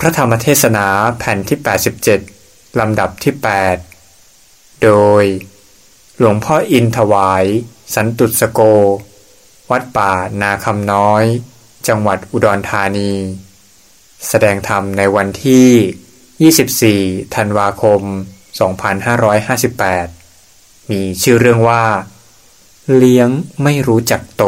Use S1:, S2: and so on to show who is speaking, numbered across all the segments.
S1: พระธรรมเทศนาแผ่นที่ 87 ลำดับที่ 8 โดย หลวงพ่ออินถวาย สันตุสโก วัดป่านาคำน้อย จังหวัดอุดรธานี แสดงธรรมในวันที่ 24 ธันวาคม 2558 มีชื่อเรื่องว่า เลี้ยงไม่รู้จักโต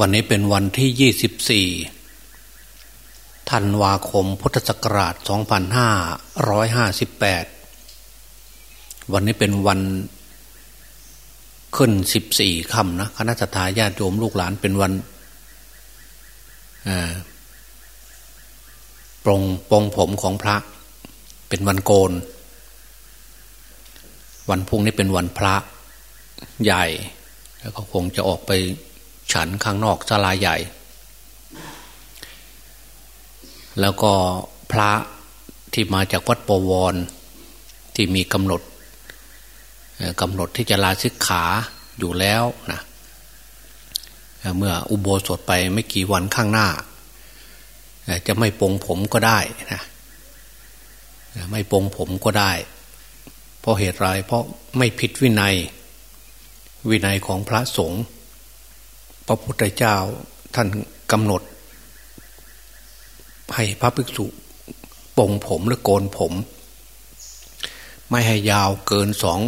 S2: วันนี้เป็นวันที่ 24 ธันวาคมพุทธศักราช 2558 วันนี้เป็นวันขึ้น 14ค่ำนะคณะทาญาติโยมลูกหลานเป็นวันปรงปรงผมของพระ เป็นวันโกน วันพุ่งนี้เป็นวันพระใหญ่ แล้วก็คงจะออกไป ฉันข้างนอกศาลาใหญ่ แล้วก็พระที่มาจากวัดปวร ที่มีกำหนดกำหนดที่จะลาสิกขาอยู่แล้วนะเมื่ออุโบสถไปไม่กี่วันข้างหน้า จะไม่ปรงผมก็ได้นะไม่ปรงผมก็ได้ เพราะเหตุไรเพราะไม่ผิดวินัย วินัยของพระสงฆ์ พระพุทธเจ้าท่านกำหนด ให้พระภิกษุปงผมหรือโกนผม ไม่ให้ยาวเกินสอง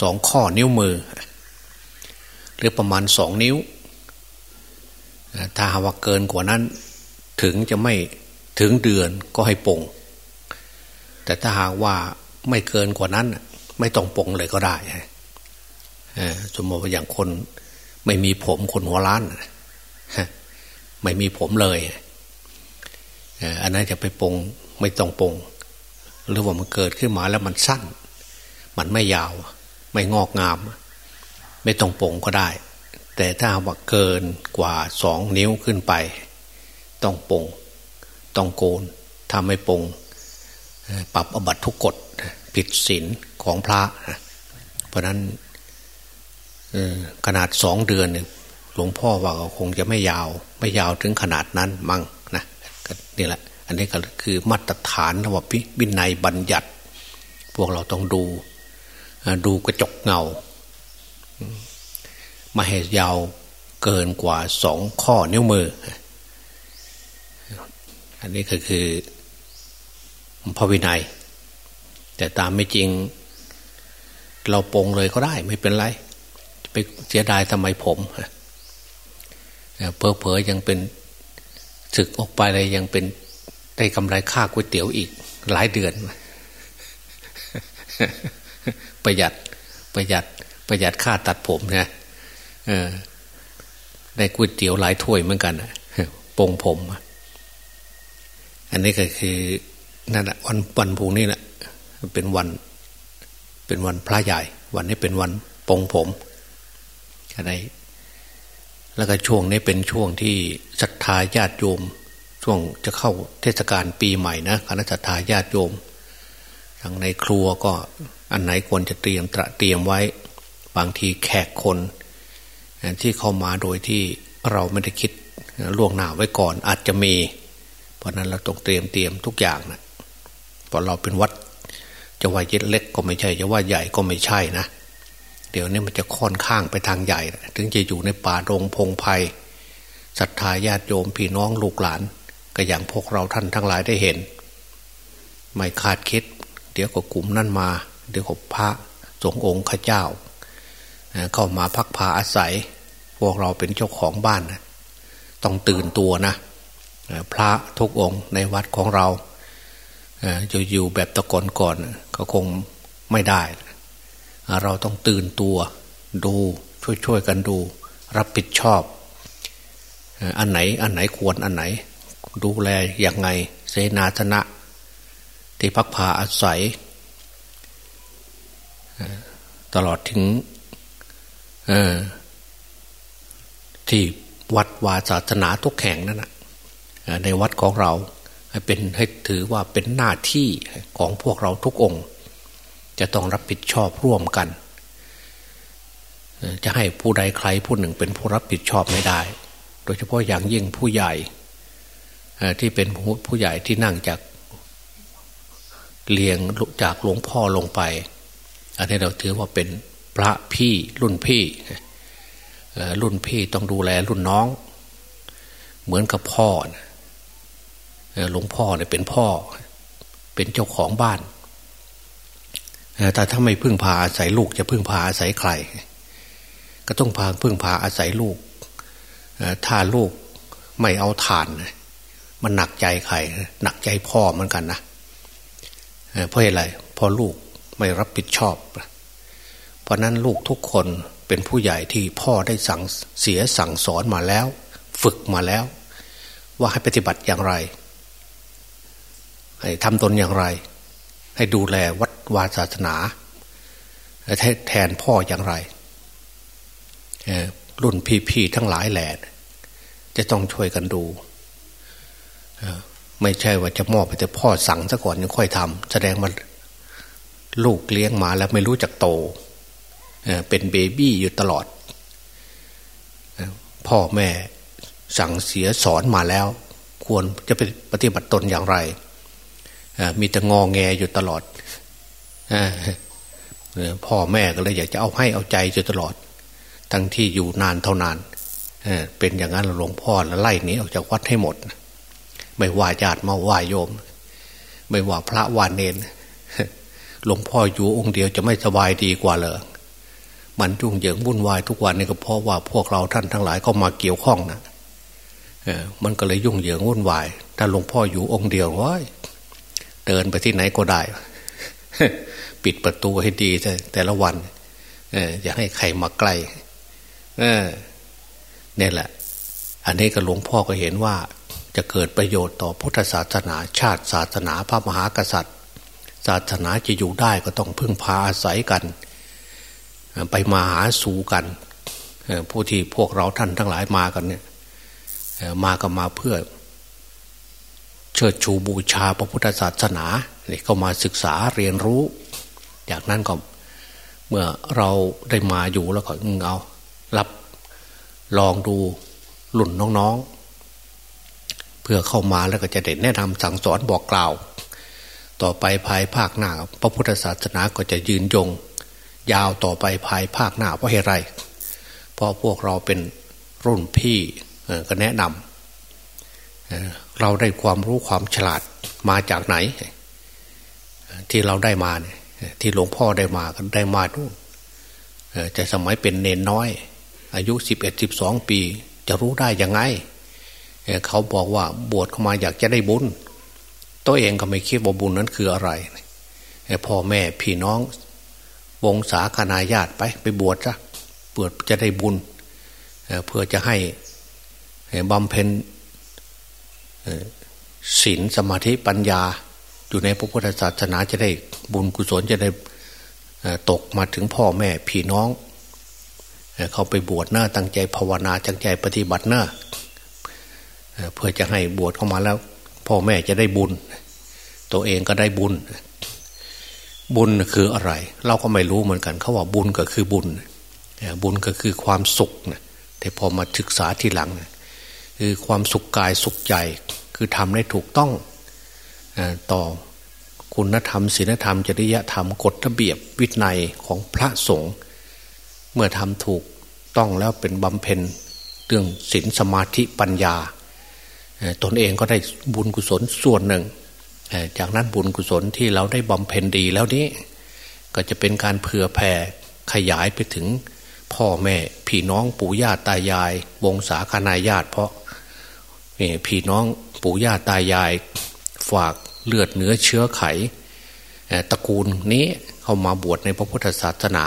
S2: สองข้อนิ้วมือ หรือประมาณสองนิ้ว ถ้าหากว่าเกินกว่านั้น ถึงจะไม่ถึงเดือนก็ให้ปงแต่ถ้าหากว่าไม่เกินกว่านั้น ไม่ต้องปงเลยก็ได้สมมติว่าอย่างคน ไม่มีผมคนหัวล้านไม่มีผมเลยอันนั้นจะไปปงไม่ต้องปงหรือว่ามันเกิดขึ้นมาแล้วมันสั้น มันไม่ยาว ไม่งอกงาม ไม่ต้องปงก็ได้ แต่ถ้าว่าเกินกว่าสองนิ้วขึ้นไป ต้องปงต้องโกนถ้าไม่ปงปรับอบัตทุกกฎผิดศีลของพระ เพราะนั้น ขนาดสองเดือนเนี่ยหลวงพ่อว่าก็คงจะไม่ยาว ไม่ยาวถึงขนาดนั้นมั่งนะนี่แหละ อันนี้ก็คือมาตรฐานว่าพิบินัยบัญญัติ พวกเราต้องดู ดูกระจกเงามาให้ยาวเกินกว่าสองข้อนิ้วมือ อันนี้ก็คือพระวินัย แต่ตามไม่จริง เราปงเลยก็ได้ไม่เป็นไร ไปเสียดายทำไมผมเพอเพอยังเป็นศึกออกไปเลยยังเป็นได้กำไรค่าก๋วยเตี๋ยวอีก หลายเดือน ประหยัดประหยัดประหยัดค่าตัดผมนะได้ก๋วยเตี๋ยวหลายถ้วยเหมือนกันปงผม อันนี้ก็คือนั่นแหละวันวันพูนี่แหละเป็นวัน เป็นวันพระใหญ่ วันนี้เป็นวันปงผม อะไรแล้วก็ช่วงนี้เป็นช่วงที่ศรัทธาญาติโยม ช่วงจะเข้าเทศกาลปีใหม่นะคณะศรัทธาญาติโยมทางในครัวก็อันไหนควรจะเตรียมตระเตรียมไว้ บางทีแขกคน ที่เข้ามาโดยที่เราไม่ได้คิดล่วงหน้าไว้ก่อนอาจจะมี เพราะนั้นเราต้องเตรียมเตรียมทุกอย่างนะเพราะเราเป็นวัดจะว่าเย็ดเล็กก็ไม่ใช่จะว่าใหญ่ก็ไม่ใช่นะ เดี๋ยวนี้มันจะค่อนข้างไปทางใหญ่ ถึงจะอยู่ในป่ารงพงไพ่ศรัทธาญาติโยมพี่น้องลูกหลาน ก็อย่างพวกเราท่านทั้งหลายได้เห็น ไม่คาดคิด เดี๋ยวก็กลุ่มนั่นมา เดี๋ยวก็พระสงฆ์องค์ข้าเจ้า เข้ามาพักพาอาศัย พวกเราเป็นเจ้าของบ้านต้องตื่นตัวนะ พระทุกองค์ในวัดของเราจะอยู่แบบตะกอนก่อนก็คงไม่ได้ เราต้องตื่นตัว ดูช่วยๆกันดู รับผิดชอบ อันไหนอันไหนควรอันไหน ดูแลอย่างไง เสนาธนะ ที่พักพาอาศัย ตลอดถึงที่วัดวาศาสนาทุกแห่งนั่นนะในวัดของเรา ให้เป็นให้ถือว่าเป็นหน้าที่ของพวกเราทุกองค์ จะต้องรับผิดชอบร่วมกัน จะให้ผู้ใดใครผู้หนึ่งเป็นผู้รับผิดชอบไม่ได้ โดยเฉพาะอย่างยิ่งผู้ใหญ่ที่เป็นผู้ใหญ่ที่นั่งจากเลียงจากหลวงพ่อลงไป อันนี้เราถือว่าเป็นพระพี่รุ่นพี่รุ่นพี่ต้องดูแลรุ่นน้อง เหมือนกับพ่อหลวงพ่อเนี่ยเป็นพ่อ เป็นเจ้าของบ้าน แต่ถ้าไม่พึ่งพาอาศัยลูกจะพึ่งพาอาศัยใคร ก็ต้องพาพึ่งพาอาศัยลูกถ้าลูกไม่เอาทาน มันหนักใจใครหนักใจพ่อเหมือนกันนะเพราะอะไรพราะลูกไม่รับผิดชอบ เพราะนั้นลูกทุกคนเป็นผู้ใหญ่ที่พ่อได้สั่งเสียสั่งสอนมาแล้ว ฝึกมาแล้ว ว่าให้ปฏิบัติอย่างไร ให้ทำตนอย่างไร ให้ดูแลวัด วาศาสนาแทนพ่ออย่างไรรุ่นพี่ๆทั้งหลายแหล่จะต้องช่วยกันดูไม่ใช่ว่าจะมอบไปแต่พ่อสั่งซะก่อนยังค่อยทำแสดงว่าลูกเลี้ยงมาแล้วไม่รู้จักโตเป็นเบบี้อยู่ตลอด พ่อแม่สั่งเสียสอนมาแล้ว ควรจะเป็นปฏิบัติตนอย่างไร มีแต่งอแงอยู่ตลอด พ่อแม่ก็เลยอยากจะเอาให้เอาใจอยู่ตลอด ทั้งที่อยู่นานเท่านานเป็นอย่างนั้นหลวงพ่อแล้วไล่นี้ออกจากวัดให้หมด ไม่ว่าญาติมาว่าโยม ไม่ว่าพระวานเนนหลวงพ่ออยู่องค์เดียวจะไม่สบายดีกว่าเลยมันจุ่งเหยิงวุ่นวายทุกวันนี่ก็เพราะว่าพวกเราท่านทั้งหลายก็มาเกี่ยวข้องนะเออมันก็เลยยุ่งเหยิงวุ่นวายถ้าหลวงพ่ออยู่องค์เดียวว้ยเดินไปที่ไหนก็ได้ ปิดประตูให้ดีแต่แต่ละวันเอออย่าให้ใครมาใกล้เออเนี่ยแหละ อันนี้ก็หลวงพ่อก็เห็นว่า จะเกิดประโยชน์ต่อพุทธศาสนาชาติศาสนาพระมหากษัตริย์ ศาสนาจะอยู่ได้ก็ต้องพึ่งพาอาศัยกัน ไปมาหาสู่กันผู้ที่พวกเราท่านทั้งหลายมากันเนี่ยมาก็มาเพื่อ เชิดชูบูชาพระพุทธศาสนาเนี่ยก็มาศึกษาเรียนรู้ จากนั้นก็เมื่อเราได้มาอยู่แล้วก็เอารับลองดูหลุ่นน้องๆ เพื่อเข้ามาแล้วก็จะเด็ดแนะนำสั่งสอนบอกกล่าว ต่อไปภายภาคหน้า พระพุทธศาสนาก็จะยืนยง ยาวต่อไปภายภาคหน้าเพราะเหตุไรเพราะพวกเราเป็นรุ่นพี่ก็แนะนำเราได้ความรู้ความฉลาดมาจากไหน ที่เราได้มาเนี่ย ที่หลวงพ่อได้มากันได้มาดูจะสมัยเป็นเนนน้อย อายุสิบเอ็ดสิบสองปี จะรู้ได้ยังไง เขาบอกว่าบวชเข้ามาอยากจะได้บุญ ตัวเองก็ไม่คิดว่าบุญนั้นคืออะไรพ่อแม่พี่น้อง วงศาคณาญาติไป ไปบวชซะเปิดจะได้บุญเพื่อจะให้บำเพ็ญศีลสมาธิปัญญา อยู่ในพระพุทธศาสนาจะได้ บุญกุศลจะได้ตกมาถึงพ่อแม่พี่น้อง เขาไปบวชหน้าตั้งใจภาวนาตั้งใจปฏิบัติหน้าเพื่อจะให้บวชเข้ามาแล้ว พ่อแม่จะได้บุญ ตัวเองก็ได้บุญ บุญคืออะไร เราก็ไม่รู้เหมือนกัน เขาว่าบุญก็คือบุญ บุญก็คือความสุขนะแต่พอมาศึกษาทีหลัง คือความสุขกายสุขใจ คือทำได้ถูกต้องต่อ คุณธรรมศีลธรรม จริยธรรมกฎระเบียบวินัยของพระสงฆ์เมื่อทำถูกต้องแล้วเป็นบำเพ็ญเรื่องศีลสมาธิปัญญา ตนเองก็ได้บุญกุศลส่วนหนึ่ง จากนั้นบุญกุศลที่เราได้บำเพ็ญดีแล้วนี้ ก็จะเป็นการเผื่อแผ่ขยายไปถึงพ่อแม่พี่น้องปู่ย่าตายาย วงศาคณาญาติ เพราะพี่น้องปู่ย่าตายาย ฝากเลือดเนื้อเชื้อไขตระกูลนี้เข้ามาบวชในพระพุทธศาสนา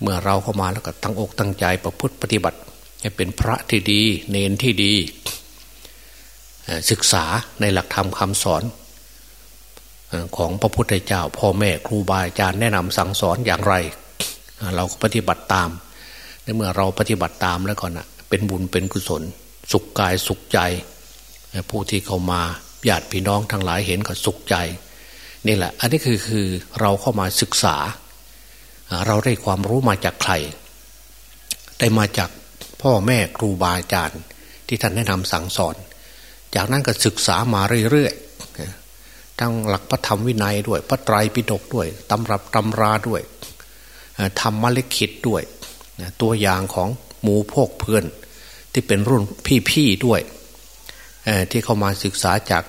S2: เมื่อเราเข้ามาแล้วก็ตั้งอกตั้งใจประพฤติปฏิบัติ ให้เป็นพระที่ดี เนนที่ดี ศึกษาในหลักธรรมคำสอนของพระพุทธเจ้า พ่อแม่ครูบาอาจารย์แนะนำสั่งสอนอย่างไร เราก็ปฏิบัติตามในเมื่อเราปฏิบัติตามแล้วก่อนนะเป็นบุญเป็นกุศล สุขกายสุขใจ ผู้ที่เข้ามา ญาติพี่น้องทั้งหลายเห็นก็สุขใจนี่แหละ อันนี้คือคือเราเข้ามาศึกษา เราได้ความรู้มาจากใคร ได้มาจากพ่อแม่ครูบาอาจารย์ ที่ท่านแนะนำสั่งสอน จากนั้นก็ศึกษามาเรื่อยๆทั้งหลักพระธรรมวินัยด้วย พระไตรปิฎกด้วยตำรับตำราด้วยธรรมลิขิตด้วย ตัวอย่างของหมูพกเพื่อนที่เป็นรุ่นพี่ๆด้วย ที่เข้ามาศึกษาจาก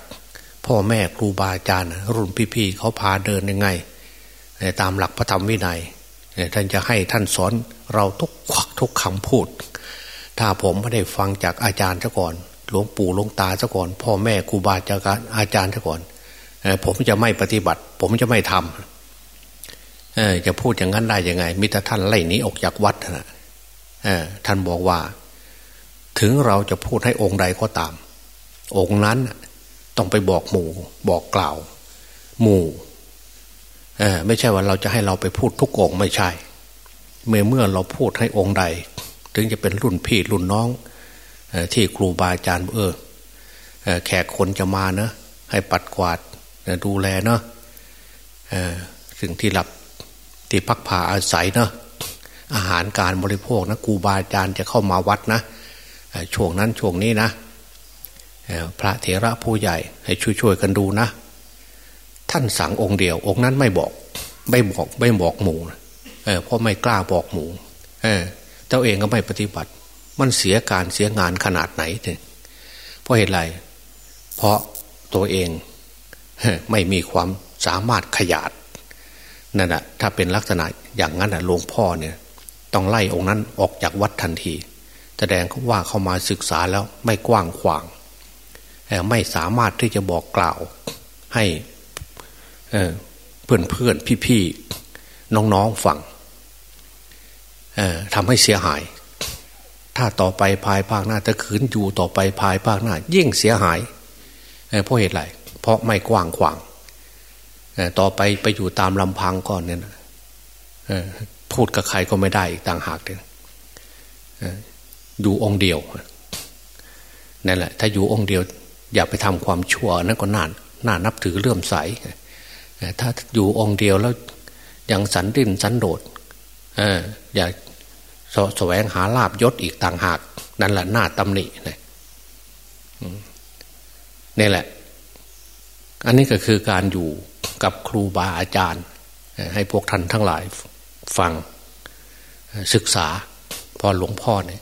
S2: พ่อแม่ครูบาอาจารย์ รุ่นพี่ๆเขาพาเดินยังไง ตามหลักพระธรรมวินัยท่านจะให้ท่านสอนเราทุกขวักทุกคำพูด ถ้าผมไม่ได้ฟังจากอาจารย์ซะก่อน หลวงปู่หลวงตาซะก่อน พ่อแม่ครูบาอาจารย์ซะก่อน ผมจะไม่ปฏิบัติ ผมจะไม่ทำจะพูดอย่างนั้นได้ยังไง มิตรท่านไล่หนีออกจากวัดนะท่านบอกว่า ถึงเราจะพูดให้องค์ใดก็ตาม องค์นั้นต้องไปบอกหมู่ บอกกล่าวหมู่ไม่ใช่ว่าเราจะให้เราไปพูดทุกองไม่ใช่ เมื่อเมื่อเราพูดให้องค์ใด ถึงจะเป็นรุ่นพี่รุ่นน้องที่ครูบาอาจารย์เออแขกคนจะมาเนะให้ปัดกวาดดูแลเนาะสิ่งที่หลับที่พักผ่าอาศัยเนาะอาหารการบริโภคนะครูบาอาจารย์จะเข้ามาวัดนะช่วงนั้นช่วงนี้นะ พระเถระผู้ใหญ่ให้ช่วยๆกันดูนะ ท่านสั่งองค์เดียว องค์นั้นไม่บอก ไม่บอกไม่บอกหมู่เออเพราะไม่กล้าบอกหมู่เออเจ้าเองก็ไม่ปฏิบัติ มันเสียการเสียงานขนาดไหนเนี่ยเพราะเหตุไร เพราะตัวเองไม่มีความสามารถขยาดนั่นแหะถ้าเป็นลักษณะอย่างนั้นหลวงพ่อเนี่ย ต้องไล่องค์นั้นออกจากวัดทันที แสดงว่าเข้ามาศึกษาแล้วไม่กว้างขวาง ไม่สามารถที่จะบอกกล่าวให้เพื่อนเพื่อนพี่พี่น้องๆฟังทำให้เสียหาย ถ้าต่อไปภายภาคหน้าถ้าขืนอยู่ต่อไปภายภาคหน้า ยิ่งเสียหายเพราะเหตุไรเพราะไม่กว้างขวางต่อไปไปอยู่ตามลำพังก่อนเนี่ยพูดกับใครก็ไม่ได้อีกต่างหากเลยอยู่องค์เดียวนั่นแหละ ถ้าอยู่องค์เดียว อย่าไปทำความชั่วนั่นก็น่าน่านับถือเลื่อมใสถ้าอยู่องค์เดียวแล้วยังสันดินสันโดษอย่าสแสวงหาลาบยศอีกต่างหาก นั่นแหละหน้าตำหนินะนี่แหละ อันนี้ก็คือการอยู่กับครูบาอาจารย์ ให้พวกท่านทั้งหลายฟังศึกษาพอหลวงพ่อเนี่ย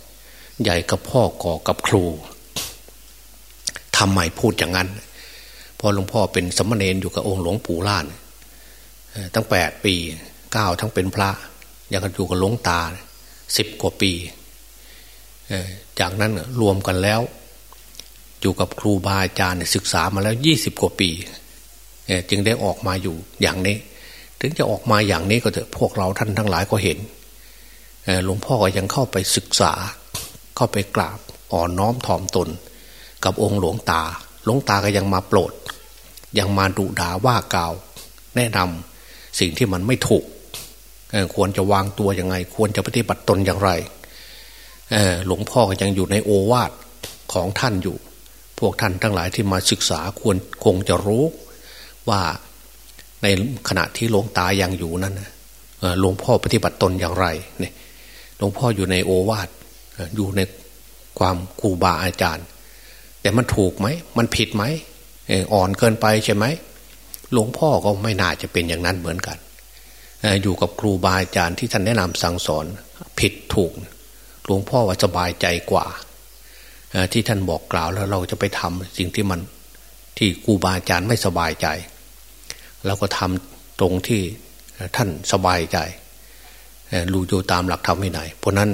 S2: ใหญ่กับพ่อก่อกับครู ทำไมพูดอย่างนั้น พอหลวงพ่อเป็นสมณเณรอยู่กับองค์หลวงปู่ล่านตั้งแปดปีเก้าทั้งเป็นพระ ยังอยู่กับหลวงตาสิบกว่าปีจากนั้นรวมกันแล้ว อยู่กับครูบาอาจารย์ศึกษามาแล้วยี่สิบกว่าปี จึงได้ออกมาอยู่อย่างนี้ ถึงจะออกมาอย่างนี้ก็เถอะพวกเราท่านทั้งหลายก็เห็นหลวงพ่อก็ยังเข้าไปศึกษา เข้าไปกราบอ่อนน้อมถ่อมตน กับองค์หลวงตา หลวงตาก็ยังมาโปรด ยังมาดุด่าว่ากล่าว แนะนำสิ่งที่มันไม่ถูกควรจะวางตัวยังไง ควรจะปฏิบัติตนอย่างไรหลวงพ่อก็ยังอยู่ในโอวาทของท่านอยู่ พวกท่านทั้งหลายที่มาศึกษาควรคงจะรู้ว่าในขณะที่หลวงตายังอยู่นั้นหลวงพ่อปฏิบัติตนอย่างไรเนี่ยหลวงพ่ออยู่ในโอวาทอยู่ในความครูบาอาจารย์ แต่มันถูกไหม มันผิดไหมอ่อนเกินไปใช่ไหมหลวงพ่อก็ไม่น่าจะเป็นอย่างนั้นเหมือนกันอยู่กับครูบาอาจารย์ที่ท่านแนะนำสั่งสอน ผิดถูก หลวงพ่อว่าสบายใจกว่าที่ท่านบอกกล่าวแล้วเราจะไปทำสิ่งที่มันที่ครูบาอาจารย์ไม่สบายใจเราก็ทำตรงที่ท่านสบายใจรู้อยู่ตามหลักธรรมไม่ไหนเพราะนั้น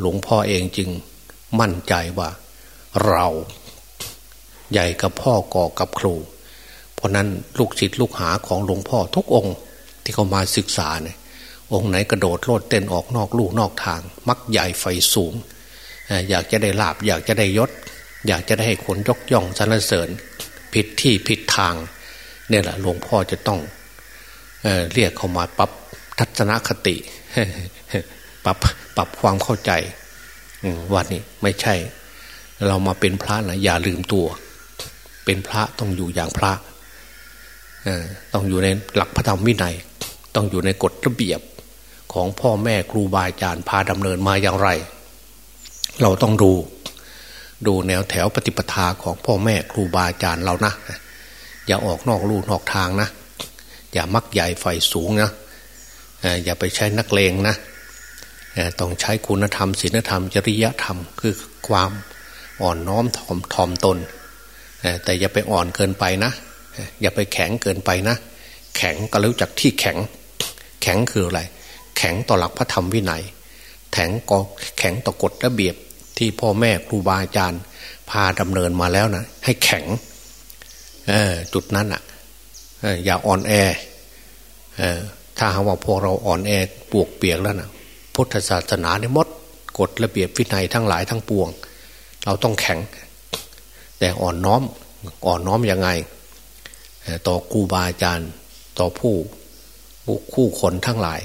S2: หลวงพ่อเองจึงมั่นใจว่า เรา ใหญ่กับพ่อก่อกับครู เพราะนั้นลูกศิษย์ลูกหาของหลวงพ่อทุกองค์ที่เขามาศึกษาเนี่ยองค์ไหนกระโดดโลดเต้นออกนอกลู่นอกทาง มักใหญ่ไฟสูง อยากจะได้ลาบอยากจะได้ยศ อยากจะได้ให้คนยกย่องสรรเสริญ ผิดที่ผิดทาง เนี่ยแหละหลวงพ่อจะต้องเอเรียกเขามาปรับทัศนคติ ปรับปรับความเข้าใจวันนี้ไม่ใช่ เรามาเป็นพระนะอย่าลืมตัว เป็นพระต้องอยู่อย่างพระต้องอยู่ในหลักพระธรรมวินัย ต้องอยู่ในกฎระเบียบของพ่อแม่ครูบาอาจารย์พาดำเนินมาอย่างไร เราต้องดู ดูแนวแถวปฏิปทาของพ่อแม่ครูบาอาจารย์เรานะ อย่าออกนอกลู่นอกทางนะ อย่ามักใหญ่ไฟสูงนะอย่าไปใช้นักเลงนะต้องใช้คุณธรรมศีลธรรม จริยธรรมคือความ อ่อนน้อมถ่อมถ่อมตน แต่อย่าไปอ่อนเกินไปนะ อย่าไปแข็งเกินไปนะ แข็งก็รู้จักที่แข็ง แข็งคืออะไร แข็งต่อหลักพระธรรมวินัย แข็งก็แข็งต่อกฎระเบียบที่พ่อแม่ครูบาอาจารย์ พาดำเนินมาแล้วนะ ให้แข็งจุดนั้นอะอย่าอ่อนแอถ้าหากว่าพวกเราอ่อนแอปวกเปียกแล้วนะพุทธศาสนาในมดกฎระเบียบวินัยทั้งหลายทั้งปวง เราต้องแข็ง แต่อ่อนน้อมอ่อนน้อมยังไง ต่อครูบาอาจารย์ ต่อผู้บุคู่คนทั้งหลาย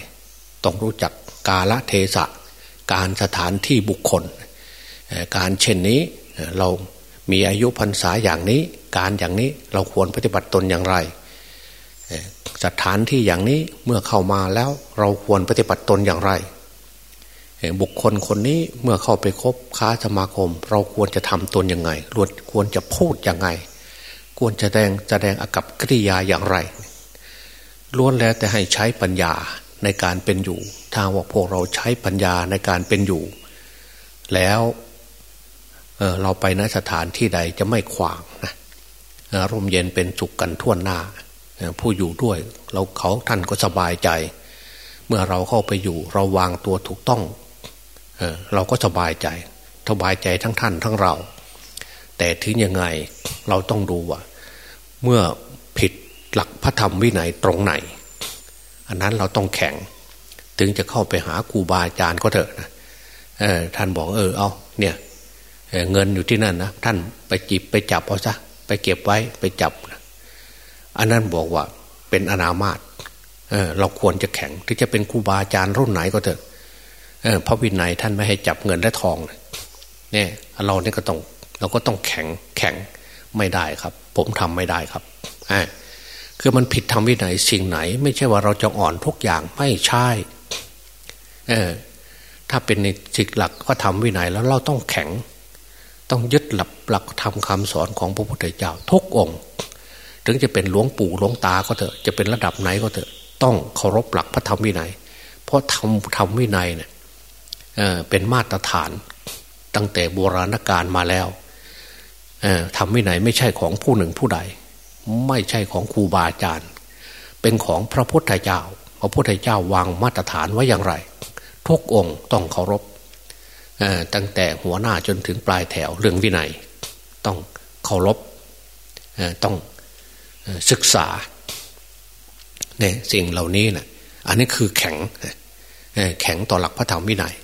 S2: ต้องรู้จักกาละเทศะ การสถานที่บุคคล การเช่นนี้เรามีอายุพรรษาอย่างนี้ การอย่างนี้เราควรปฏิบัติตนอย่างไร สถานที่อย่างนี้เมื่อเข้ามาแล้วเราควรปฏิบัติตนอย่างไร บุคคลคนนี้เมื่อเข้าไปคบค้าสมาคม เราควรจะทำตนยังไงควรจะพูดยังไง ควรจะแสดงแสดงอากับกิริยาอย่างไร ล้วนแล้วแต่ให้ใช้ปัญญาในการเป็นอยู่ ถ้าว่าพวกเราใช้ปัญญาในการเป็นอยู่ แล้วเเราไปณสถานที่ใดจะไม่ขวางนะร่มเย็นเป็นสุขกันทั่วหน้า ผู้อยู่ด้วย เราเขาท่านก็สบายใจ เมื่อเราเข้าไปอยู่ เราวางตัวถูกต้อง เเราก็สบายใจสบายใจทั้งท่านทั้งเรา แต่ถึงยังไงเราต้องดูว่า เมื่อผิดหลักพระธรรมวินัยตรงไหน อันนั้นเราต้องแข็ง ถึงจะเข้าไปหาครูบาอาจารย์ก็เถอะนะท่านบอกเออเอาเนี่ยเเงินอยู่ที่นั่นนะท่านไปจิบไปจับเอาซะไปเก็บไว้ไปจับนะอันนั้นบอกว่าเป็นอนามาตเเราควรจะแข็งที่จะเป็นครูบาอาจารย์รุ่นไหนก็เถอะ พระวินัยท่านไม่ให้จับเงินและทองเนี่ยเราเนี่ยก็ต้องเราก็ต้องแข็งแข็งไม่ได้ครับ ผมทำไม่ได้ครับอ่าคือมันผิดทำวินัยสิ่งไหน ไม่ใช่ว่าเราจะอ่อนทุกอย่างไม่ใช่เออถ้าเป็นในสิกหลักก็ทำวินัยแล้วเราต้องแข็ง ต้องยึดหลักหลักทำคำสอนของพระพุทธเจ้าทุกองค์ ถึงจะเป็นหลวงปู่หลวงตาก็เถอะจะเป็นระดับไหนก็เถอะ ต้องเคารพหลักพระธรรมวินัย เพราะทำทำวินัยเนี่ย เเป็นมาตรฐานตั้งแต่โบราณกาลมาแล้วทำวินัยไม่ใช่ของผู้หนึ่งผู้ใด ไม่ใช่ของครูบาอาจารย์ เป็นของพระพุทธเจ้า พระพุทธเจ้าวางมาตรฐานไว้อย่างไร ทุกองค์ต้องเคารพตั้งแต่หัวหน้าจนถึงปลายแถวเรื่องวินัย ต้องเคารพต้องศึกษาเนี่ยสิ่งเหล่านี้นะอันนี้คือแข็งแข็งต่อหลักพระธรรมวินัย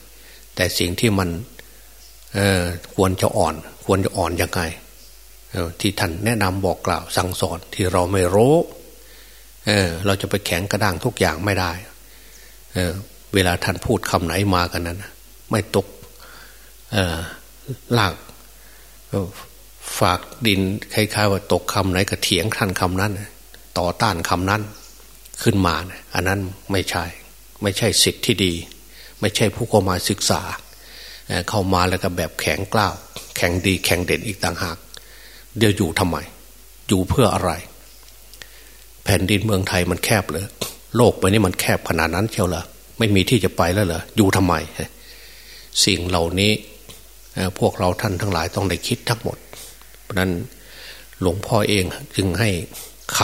S2: แต่สิ่งที่มันควรจะอ่อน ควรจะอ่อนยังไงที่ท่านแนะนำบอกกล่าวสั่งสอนที่เราไม่รู้เเราจะไปแข็งกระด้างทุกอย่างไม่ได้เเวลาท่านพูดคำไหนมากันนั้น ไม่ตกหลากฝากดินคล้ายๆว่าตกคำไหนก็เถียงท่านคำนั้น ต่อต้านคำนั้นขึ้นมา อันนั้นไม่ใช่ ไม่ใช่สิทธิ์ที่ดี ไม่ใช่ผู้เข้ามาศึกษา เข้ามาแล้วก็แบบแข็งกล้าว แข็งดีแข็งเด่นอีกต่างหาก เดี๋ยวอยู่ทำไม อยู่เพื่ออะไร แผ่นดินเมืองไทยมันแคบเลยโลกไปนี่มันแคบขนาดนั้นเชียวเหรอไม่มีที่จะไปแล้วเหรออยู่ทำไม สิ่งเหล่านี้พวกเราท่านทั้งหลายต้องได้คิดทั้งหมด เพราะนั้นหลวงพ่อเองจึงให้ค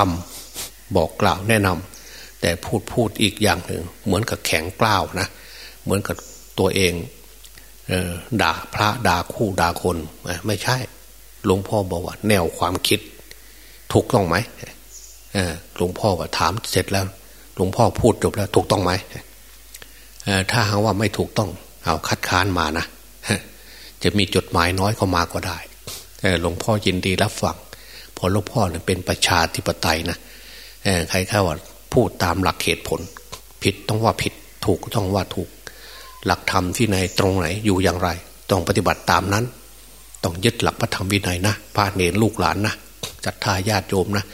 S2: ำบอกกล่าวแนะนำแต่พูดพูดอีกอย่างหนึ่ง เหมือนกับแข็งกล้าวนะ เหมือนกับตัวเองออด่าพระด่าคู่ด่าคนไม่ใช่หลวงพ่อบอกว่า แนวความคิด ถูกต้องไหมหลวงพ่อว่าถามเสร็จแล้วหลวงพ่อพูดจบแล้ว ถูกต้องไหมถ้าหากว่าไม่ถูกต้อง เอาคัดค้านมานะจะมีจดหมายน้อยเข้ามาก็ได้หลวงพ่อยินดีรับฟังพอหลวงพ่อเนี่ยเป็นประชาธิปไตยนะใครข้าว่าพูดตามหลักเหตุผล ผิดต้องว่าผิด ถูกต้องว่าถูก หลักธรรมที่ในตรงไหนอยู่อย่างไร ต้องปฏิบัติตามนั้น ต้องยึดหลักพระธรรมวินัยนะพาเนรลูกหลานนะจัตตาญาติโยมนะ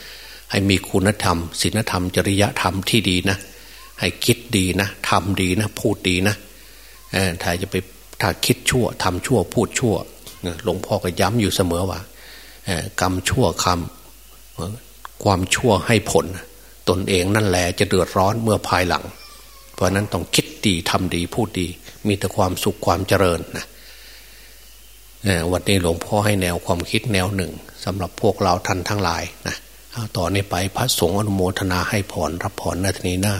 S2: ให้มีคุณธรรมศีลธรรม จริยธรรมที่ดีนะ ให้คิดดีนะทำดีนะพูดดีนะถ้าจะไปถ้าคิดชั่วทำชั่วพูดชั่วหลวงพ่อก็ย้ำอยู่เสมอว่ากรรมชั่วคำความชั่วให้ผล ตนเองนั่นแหละจะเดือดร้อนเมื่อภายหลัง เพราะนั้นต้องคิดดีทำดีพูดดี มีแต่ความสุขความเจริญนะวันนี้หลวงพ่อให้แนวความคิดแนวหนึ่งสำหรับพวกเราท่านทั้งหลายนะต่อนนี้ไปพระสงฆ์อนุโมทนาให้พรรับพรนาทีนี้หน้า